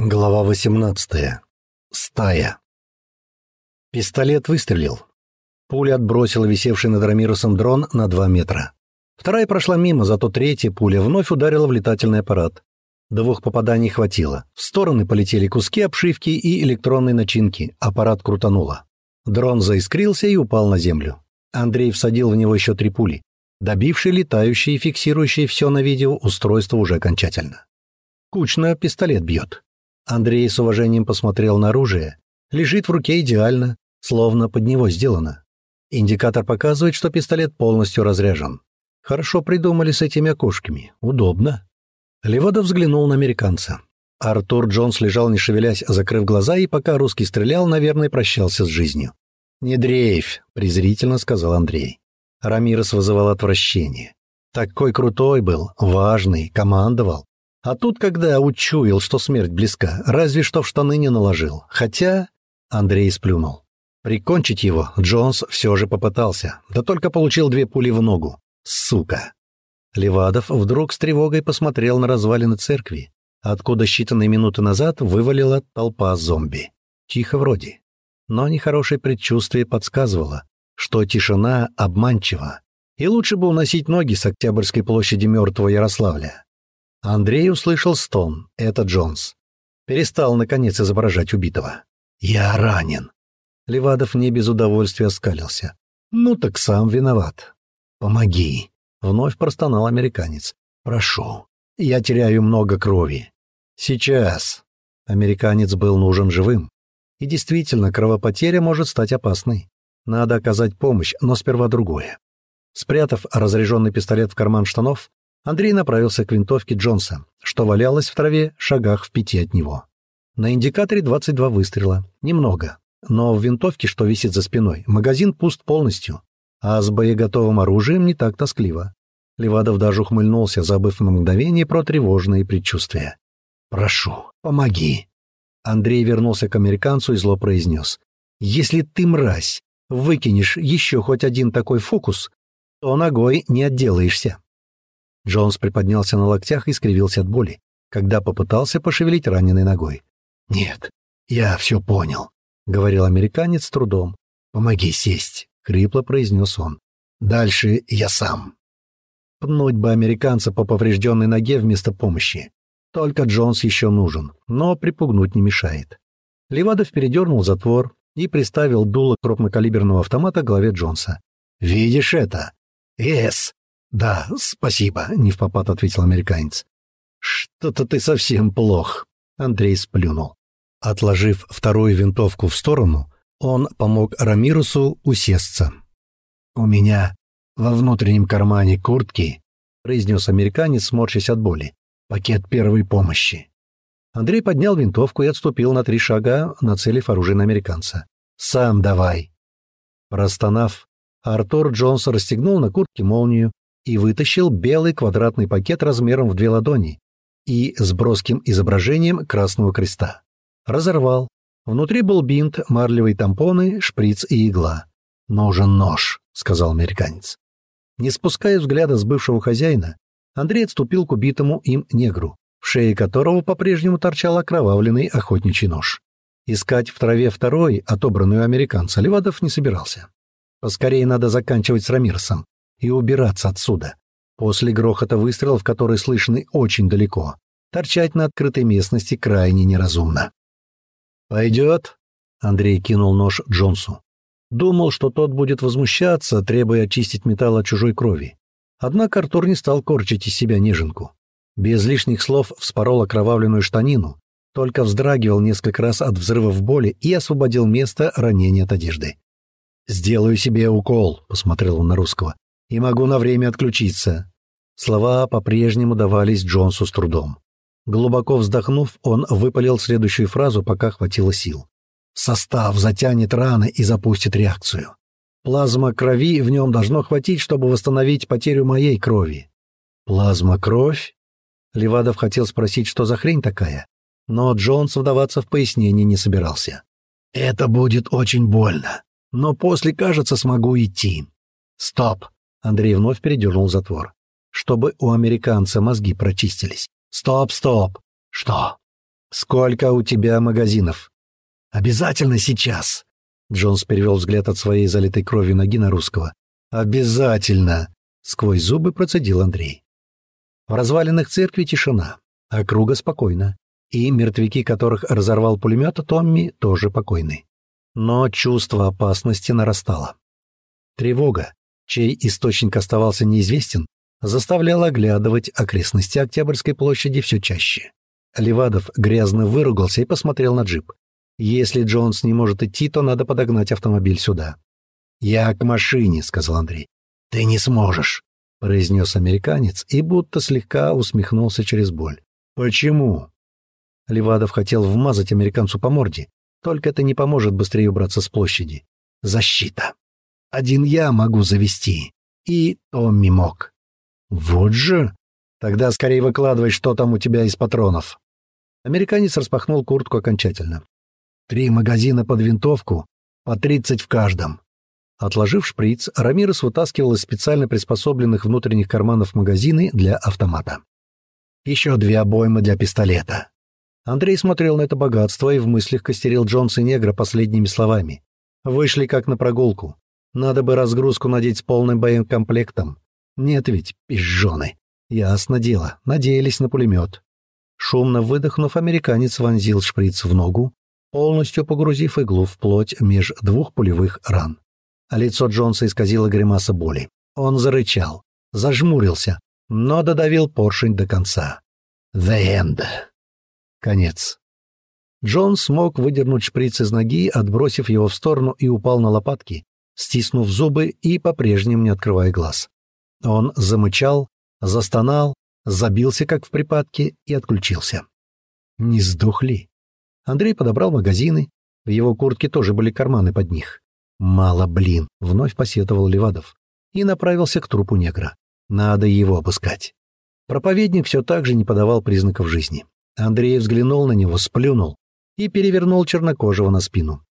Глава 18. Стая. Пистолет выстрелил. Пуля отбросила висевший над Рамиросом дрон на 2 метра. Вторая прошла мимо, зато третья пуля вновь ударила в летательный аппарат. Двух попаданий хватило. В стороны полетели куски обшивки и электронной начинки. Аппарат крутануло. Дрон заискрился и упал на землю. Андрей всадил в него еще три пули, добившие летающие и фиксирующие все на видео устройство уже окончательно. Кучно пистолет бьет. Андрей с уважением посмотрел на оружие. Лежит в руке идеально, словно под него сделано. Индикатор показывает, что пистолет полностью разряжен. Хорошо придумали с этими окошками. Удобно. Левадов взглянул на американца. Артур Джонс лежал, не шевелясь, закрыв глаза, и пока русский стрелял, наверное, прощался с жизнью. «Не дрейфь», — презрительно сказал Андрей. Рамирес вызывал отвращение. Такой крутой был, важный, командовал. А тут, когда учуял, что смерть близка, разве что в штаны не наложил. Хотя... Андрей сплюнул. Прикончить его Джонс все же попытался, да только получил две пули в ногу. Сука! Левадов вдруг с тревогой посмотрел на развалины церкви, откуда считанные минуты назад вывалила толпа зомби. Тихо вроде. Но нехорошее предчувствие подсказывало, что тишина обманчива, и лучше бы уносить ноги с Октябрьской площади мертвого Ярославля. Андрей услышал стон. Это Джонс. Перестал, наконец, изображать убитого. «Я ранен». Левадов не без удовольствия оскалился. «Ну так сам виноват». «Помоги», — вновь простонал американец. «Прошу. Я теряю много крови». «Сейчас». Американец был нужен живым. И действительно, кровопотеря может стать опасной. Надо оказать помощь, но сперва другое. Спрятав разряженный пистолет в карман штанов, Андрей направился к винтовке Джонса, что валялась в траве шагах в пяти от него. На индикаторе 22 выстрела. Немного. Но в винтовке, что висит за спиной, магазин пуст полностью. А с боеготовым оружием не так тоскливо. Левадов даже ухмыльнулся, забыв на мгновение про тревожные предчувствия. «Прошу, помоги!» Андрей вернулся к американцу и зло произнес. «Если ты, мразь, выкинешь еще хоть один такой фокус, то ногой не отделаешься». Джонс приподнялся на локтях и скривился от боли, когда попытался пошевелить раненой ногой. «Нет, я все понял», — говорил американец с трудом. «Помоги сесть», — хрипло произнес он. «Дальше я сам». Пнуть бы американца по поврежденной ноге вместо помощи. Только Джонс еще нужен, но припугнуть не мешает. Левадов передернул затвор и приставил дуло крупнокалиберного автомата к голове Джонса. «Видишь это?» «Эс!» «Да, спасибо», — не в попад ответил американец. «Что-то ты совсем плох», — Андрей сплюнул. Отложив вторую винтовку в сторону, он помог Рамирусу усесться. «У меня во внутреннем кармане куртки», — произнес американец, сморщась от боли, — «пакет первой помощи». Андрей поднял винтовку и отступил на три шага, нацелив оружие на американца. «Сам давай». Простонав, Артур Джонс расстегнул на куртке молнию и вытащил белый квадратный пакет размером в две ладони и с броским изображением Красного Креста. Разорвал. Внутри был бинт, марлевые тампоны, шприц и игла. «Нужен нож», — сказал американец. Не спуская взгляда с бывшего хозяина, Андрей отступил к убитому им негру, в шее которого по-прежнему торчал окровавленный охотничий нож. Искать в траве второй, отобранную американца, Левадов не собирался. Поскорее надо заканчивать с Рамирсом, и убираться отсюда. После грохота выстрелов, которые слышны очень далеко, торчать на открытой местности крайне неразумно. «Пойдет?» — Андрей кинул нож Джонсу. Думал, что тот будет возмущаться, требуя очистить металл от чужой крови. Однако Артур не стал корчить из себя неженку. Без лишних слов вспорол окровавленную штанину, только вздрагивал несколько раз от взрывов боли и освободил место ранения от одежды. «Сделаю себе укол», — посмотрел он на русского и могу на время отключиться». Слова по-прежнему давались Джонсу с трудом. Глубоко вздохнув, он выпалил следующую фразу, пока хватило сил. «Состав затянет раны и запустит реакцию. Плазма крови в нем должно хватить, чтобы восстановить потерю моей крови». «Плазма кровь?» Левадов хотел спросить, что за хрень такая, но Джонс вдаваться в пояснение не собирался. «Это будет очень больно, но после, кажется, смогу идти». «Стоп!» Андрей вновь передернул затвор. Чтобы у американца мозги прочистились. «Стоп, стоп!» «Что?» «Сколько у тебя магазинов?» «Обязательно сейчас!» Джонс перевел взгляд от своей залитой кровью ноги на русского. «Обязательно!» — сквозь зубы процедил Андрей. В развалинах церкви тишина, округа спокойна, и мертвяки, которых разорвал пулемет, Томми тоже покойны. Но чувство опасности нарастало. Тревога, чей источник оставался неизвестен, заставляла оглядывать окрестности Октябрьской площади все чаще. Левадов грязно выругался и посмотрел на джип. «Если Джонс не может идти, то надо подогнать автомобиль сюда». «Я к машине», — сказал Андрей. «Ты не сможешь», — произнес американец и будто слегка усмехнулся через боль. «Почему?» Левадов хотел вмазать американцу по морде, только это не поможет быстрее убраться с площади. «Защита. Один я могу завести. И Томми мог». «Вот же!» «Тогда скорее выкладывай, что там у тебя из патронов». Американец распахнул куртку окончательно. «Три магазина под винтовку, по тридцать в каждом». Отложив шприц, Рамирес вытаскивал из специально приспособленных внутренних карманов магазины для автомата. «Еще две обоймы для пистолета». Андрей смотрел на это богатство и в мыслях костерил Джонса Негра последними словами. «Вышли как на прогулку. Надо бы разгрузку надеть с полным боекомплектом. Нет ведь, пизжоны. Ясно дело, надеялись на пулемет. Шумно выдохнув, американец вонзил шприц в ногу, полностью погрузив иглу в плоть меж двух пулевых ран. А лицо Джонса исказило гримаса боли. Он зарычал, зажмурился, но додавил поршень до конца. «The end!» Конец. Джон смог выдернуть шприц из ноги, отбросив его в сторону и упал на лопатки, стиснув зубы и по-прежнему не открывая глаз. Он замычал, застонал, забился, как в припадке, и отключился. Не сдохли. Андрей подобрал магазины, в его куртке тоже были карманы под них. «Мало, блин!» — вновь посетовал Левадов. И направился к трупу негра. «Надо его обыскать». Проповедник все так же не подавал признаков жизни. Андрей взглянул на него, сплюнул и перевернул чернокожего на спину.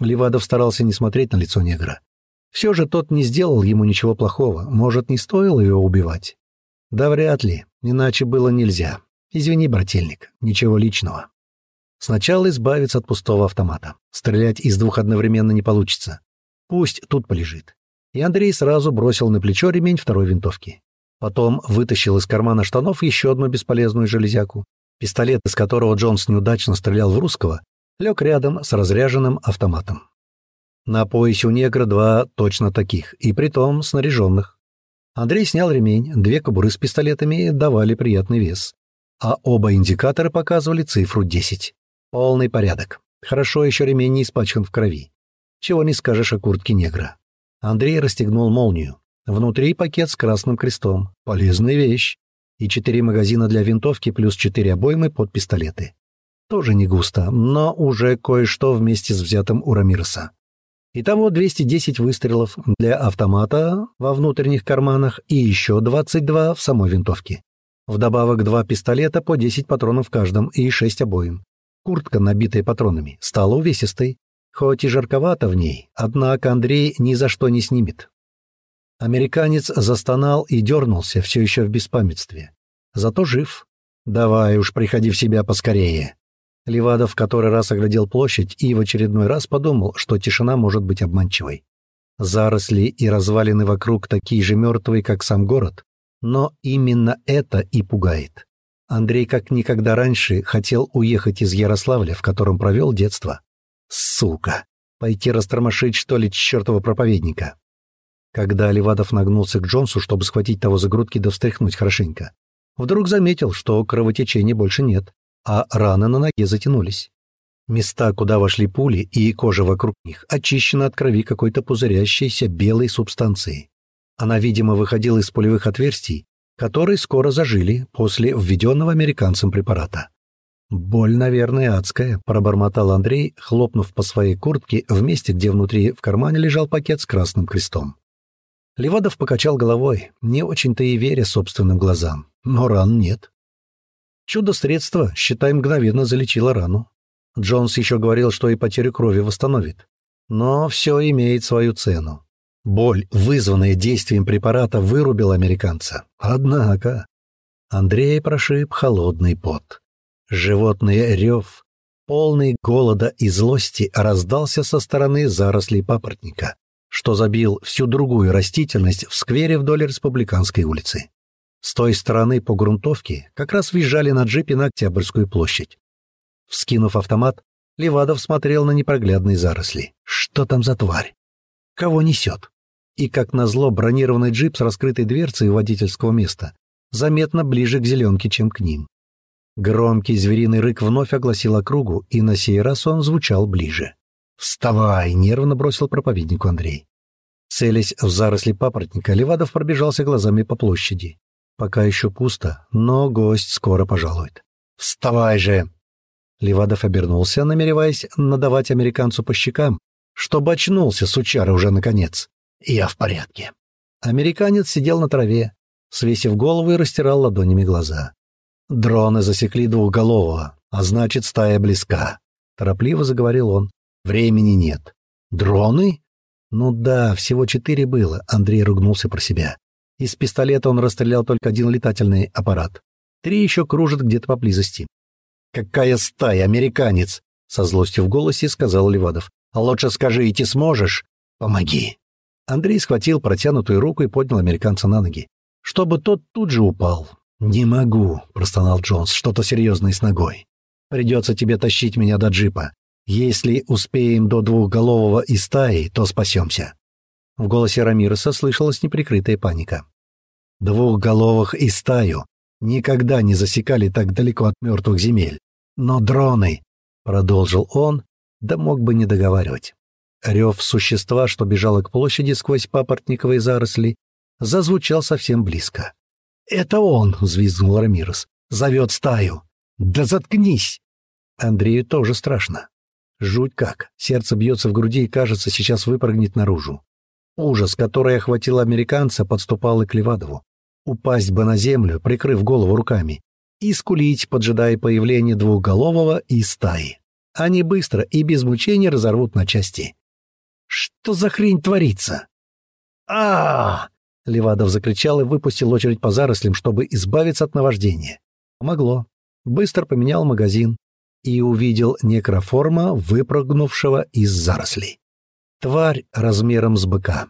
Левадов старался не смотреть на лицо негра. Все же тот не сделал ему ничего плохого, может, не стоило его убивать. Да вряд ли, иначе было нельзя. Извини, брательник, ничего личного. Сначала избавиться от пустого автомата. Стрелять из двух одновременно не получится. Пусть тут полежит. И Андрей сразу бросил на плечо ремень второй винтовки. Потом вытащил из кармана штанов еще одну бесполезную железяку. Пистолет, из которого Джонс неудачно стрелял в русского, лег рядом с разряженным автоматом. На поясе у негра два точно таких, и притом снаряженных. Андрей снял ремень, две кобуры с пистолетами давали приятный вес, а оба индикатора показывали цифру 10. Полный порядок. Хорошо еще ремень не испачкан в крови. Чего не скажешь о куртке негра. Андрей расстегнул молнию. Внутри пакет с красным крестом. Полезная вещь. И четыре магазина для винтовки плюс четыре обоймы под пистолеты. Тоже не густо, но уже кое-что вместе с взятым у Рамироса. Итого 210 выстрелов для автомата во внутренних карманах и еще 22 в самой винтовке. Вдобавок два пистолета по 10 патронов в каждом и 6 обоим. Куртка, набитая патронами, стала увесистой. Хоть и жарковато в ней, однако Андрей ни за что не снимет. Американец застонал и дернулся, все еще в беспамятстве. Зато жив. «Давай уж, приходи в себя поскорее», Левадов в который раз оглядел площадь и в очередной раз подумал, что тишина может быть обманчивой. Заросли и развалины вокруг такие же мертвые, как сам город. Но именно это и пугает. Андрей как никогда раньше хотел уехать из Ярославля, в котором провел детство. Сука! Пойти растормошить, что ли, чертова проповедника? Когда Левадов нагнулся к Джонсу, чтобы схватить того за грудки да встряхнуть хорошенько, вдруг заметил, что кровотечения больше нет а раны на ноге затянулись. Места, куда вошли пули, и кожа вокруг них очищена от крови какой-то пузырящейся белой субстанции. Она, видимо, выходила из пулевых отверстий, которые скоро зажили после введенного американцем препарата. «Боль, наверное, адская», — пробормотал Андрей, хлопнув по своей куртке в месте, где внутри в кармане лежал пакет с красным крестом. Левадов покачал головой, не очень-то и веря собственным глазам, но ран нет. Чудо-средство, считай, мгновенно залечило рану. Джонс еще говорил, что и потерю крови восстановит. Но все имеет свою цену. Боль, вызванная действием препарата, вырубила американца. Однако... Андрей прошиб холодный пот. Животный рев, полный голода и злости, раздался со стороны зарослей папоротника, что забил всю другую растительность в сквере вдоль Республиканской улицы. С той стороны по грунтовке как раз въезжали на джипе на Октябрьскую площадь. Вскинув автомат, Левадов смотрел на непроглядные заросли. Что там за тварь? Кого несет? И, как назло, бронированный джип с раскрытой дверцей у водительского места заметно ближе к зеленке, чем к ним. Громкий звериный рык вновь огласил округу, и на сей раз он звучал ближе. «Вставай!» — нервно бросил проповеднику Андрей. Целясь в заросли папоротника, Левадов пробежался глазами по площади. Пока еще пусто, но гость скоро пожалует. «Вставай же!» Левадов обернулся, намереваясь надавать американцу по щекам, чтобы очнулся сучара уже наконец. «Я в порядке». Американец сидел на траве, свесив голову и растирал ладонями глаза. «Дроны засекли двухголового, а значит, стая близка», — торопливо заговорил он. «Времени нет». «Дроны?» «Ну да, всего четыре было», — Андрей ругнулся про себя. Из пистолета он расстрелял только один летательный аппарат. Три еще кружат где-то поблизости. «Какая стая, американец!» — со злостью в голосе сказал Левадов. «А лучше скажи, идти сможешь? Помоги!» Андрей схватил протянутую руку и поднял американца на ноги, чтобы тот тут же упал. «Не могу», — простонал Джонс, — «что-то серьезное с ногой. Придется тебе тащить меня до джипа. Если успеем до двухголового и стаи, то спасемся». В голосе Рамиреса слышалась неприкрытая паника. Двухголовых и стаю никогда не засекали так далеко от мертвых земель. Но дроны, — продолжил он, да мог бы не договаривать. Рев существа, что бежало к площади сквозь папоротниковые заросли, зазвучал совсем близко. «Это он!» — взвизгнул Рамирес. «Зовет стаю!» «Да заткнись!» Андрею тоже страшно. Жуть как. Сердце бьется в груди и, кажется, сейчас выпрыгнет наружу. Ужас, который охватил американца, подступал и к Левадову. Упасть бы на землю, прикрыв голову руками, и скулить, поджидая появления двухголового и стаи. Они быстро и без мучений разорвут на части. «Что за хрень творится?» а, -а, Левадов закричал и выпустил очередь по зарослям, чтобы избавиться от наваждения. Помогло. Быстро поменял магазин и увидел некроформа, выпрыгнувшего из зарослей. Тварь размером с быка.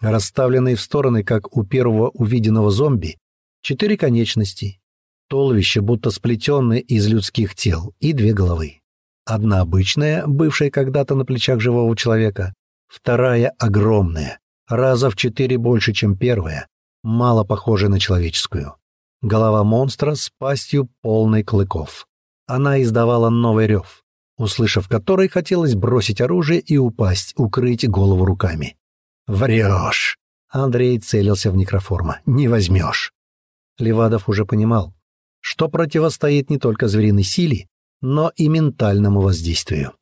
Расставленные в стороны, как у первого увиденного зомби, четыре конечности, туловище, будто сплетенное из людских тел, и две головы. Одна обычная, бывшая когда-то на плечах живого человека, вторая огромная, раза в четыре больше, чем первая, мало похожая на человеческую. Голова монстра с пастью полной клыков. Она издавала новый рев услышав который, хотелось бросить оружие и упасть, укрыть голову руками. «Врешь!» — Андрей целился в некроформа. «Не возьмешь!» Левадов уже понимал, что противостоит не только звериной силе, но и ментальному воздействию.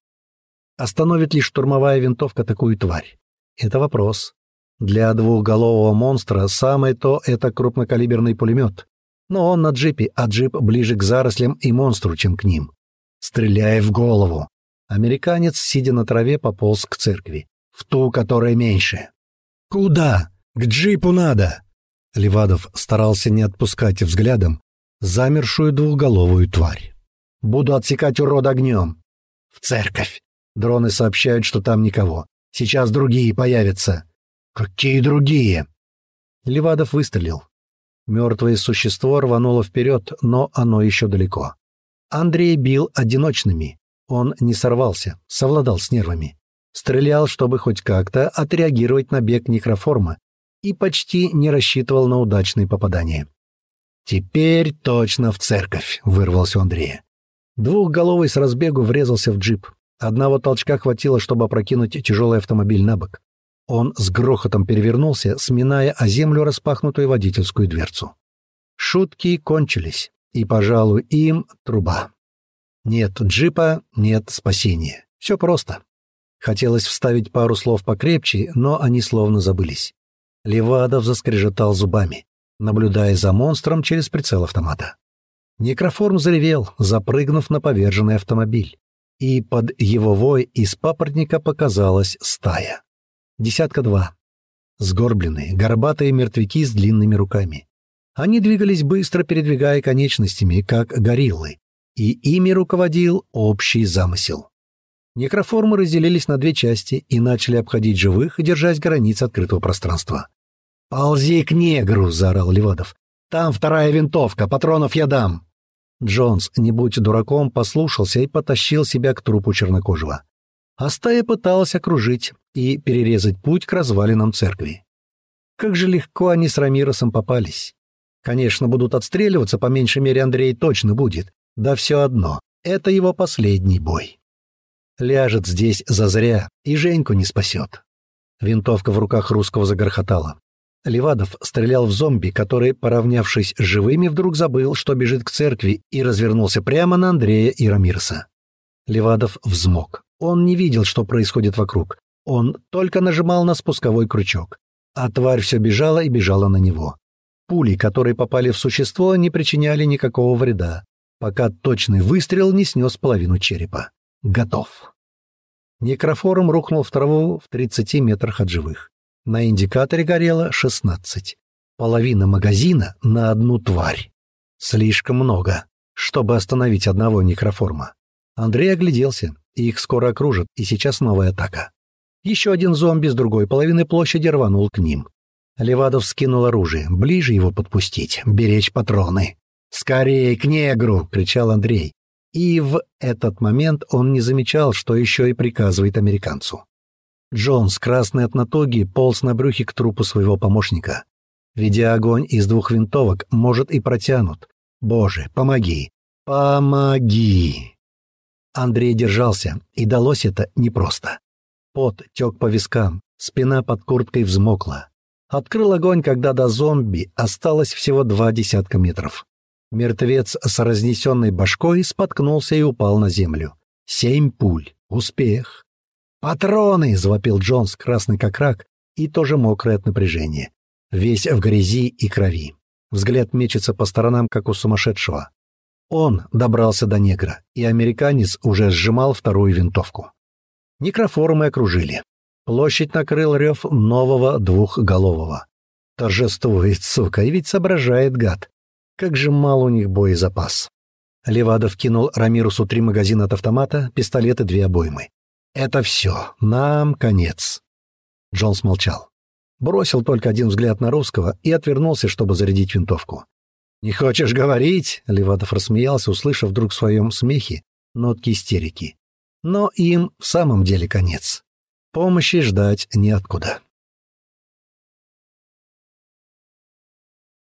Остановит ли штурмовая винтовка такую тварь? Это вопрос. Для двухголового монстра самое то — это крупнокалиберный пулемет. Но он на джипе, а джип ближе к зарослям и монстру, чем к ним. Стреляй в голову. Американец, сидя на траве, пополз к церкви. В ту, которая меньше. Куда? К джипу надо. Левадов старался не отпускать взглядом замершую двухголовую тварь. Буду отсекать урод огнем. В церковь. Дроны сообщают, что там никого. Сейчас другие появятся. Какие другие? Левадов выстрелил. Мертвое существо рвануло вперед, но оно еще далеко. Андрей бил одиночными. Он не сорвался, совладал с нервами. Стрелял, чтобы хоть как-то отреагировать на бег некроформа, и почти не рассчитывал на удачные попадания. «Теперь точно в церковь», — вырвался у Андрея. Двухголовый с разбегу врезался в джип. Одного толчка хватило, чтобы опрокинуть тяжелый автомобиль на бок. Он с грохотом перевернулся, сминая о землю распахнутую водительскую дверцу. Шутки кончились и, пожалуй, им труба. Нет джипа, нет спасения. Все просто. Хотелось вставить пару слов покрепче, но они словно забылись. Левадов заскрежетал зубами, наблюдая за монстром через прицел автомата. Некроформ заревел, запрыгнув на поверженный автомобиль. И под его вой из папоротника показалась стая. Десятка два. Сгорбленные, горбатые мертвяки с длинными руками. Они двигались быстро, передвигая конечностями, как гориллы, и ими руководил общий замысел. Некроформы разделились на две части и начали обходить живых, держась границ открытого пространства. «Ползи к негру!» — заорал Левадов. «Там вторая винтовка, патронов я дам!» Джонс, не будь дураком, послушался и потащил себя к трупу чернокожего. А стая пыталась окружить и перерезать путь к развалинам церкви. Как же легко они с Рамиросом попались. Конечно, будут отстреливаться, по меньшей мере Андрей точно будет. Да все одно, это его последний бой. Ляжет здесь зазря и Женьку не спасет. Винтовка в руках русского загорхотала. Левадов стрелял в зомби, который, поравнявшись с живыми, вдруг забыл, что бежит к церкви, и развернулся прямо на Андрея и Рамирса. Левадов взмок. Он не видел, что происходит вокруг. Он только нажимал на спусковой крючок. А тварь все бежала и бежала на него. Пули, которые попали в существо, не причиняли никакого вреда, пока точный выстрел не снес половину черепа. Готов. Некрофорум рухнул в траву в 30 метрах от живых. На индикаторе горело 16. Половина магазина на одну тварь. Слишком много, чтобы остановить одного некроформа. Андрей огляделся, их скоро окружат, и сейчас новая атака. Еще один зомби с другой половины площади рванул к ним. Левадов скинул оружие. Ближе его подпустить, беречь патроны. «Скорее к негру!» — кричал Андрей. И в этот момент он не замечал, что еще и приказывает американцу. Джонс, красный от натоги, полз на брюхе к трупу своего помощника. Ведя огонь из двух винтовок, может, и протянут. Боже, помоги! Помоги! Андрей держался, и далось это непросто. Пот тек по вискам, спина под курткой взмокла. Открыл огонь, когда до зомби осталось всего два десятка метров. Мертвец с разнесенной башкой споткнулся и упал на землю. Семь пуль. Успех. «Патроны!» — завопил Джонс, красный как рак и тоже мокрый от напряжения. Весь в грязи и крови. Взгляд мечется по сторонам, как у сумасшедшего. Он добрался до негра, и американец уже сжимал вторую винтовку. Некроформы окружили. Площадь накрыл рев нового двухголового. Торжествует, сука, и ведь соображает гад. Как же мал у них боезапас. Левадов кинул Рамирусу три магазина от автомата, пистолеты две обоймы. Это все. Нам конец. Джонс молчал. Бросил только один взгляд на русского и отвернулся, чтобы зарядить винтовку. «Не хочешь говорить?» — Леватов рассмеялся, услышав вдруг в своем смехе нотки истерики. Но им в самом деле конец. Помощи ждать неоткуда.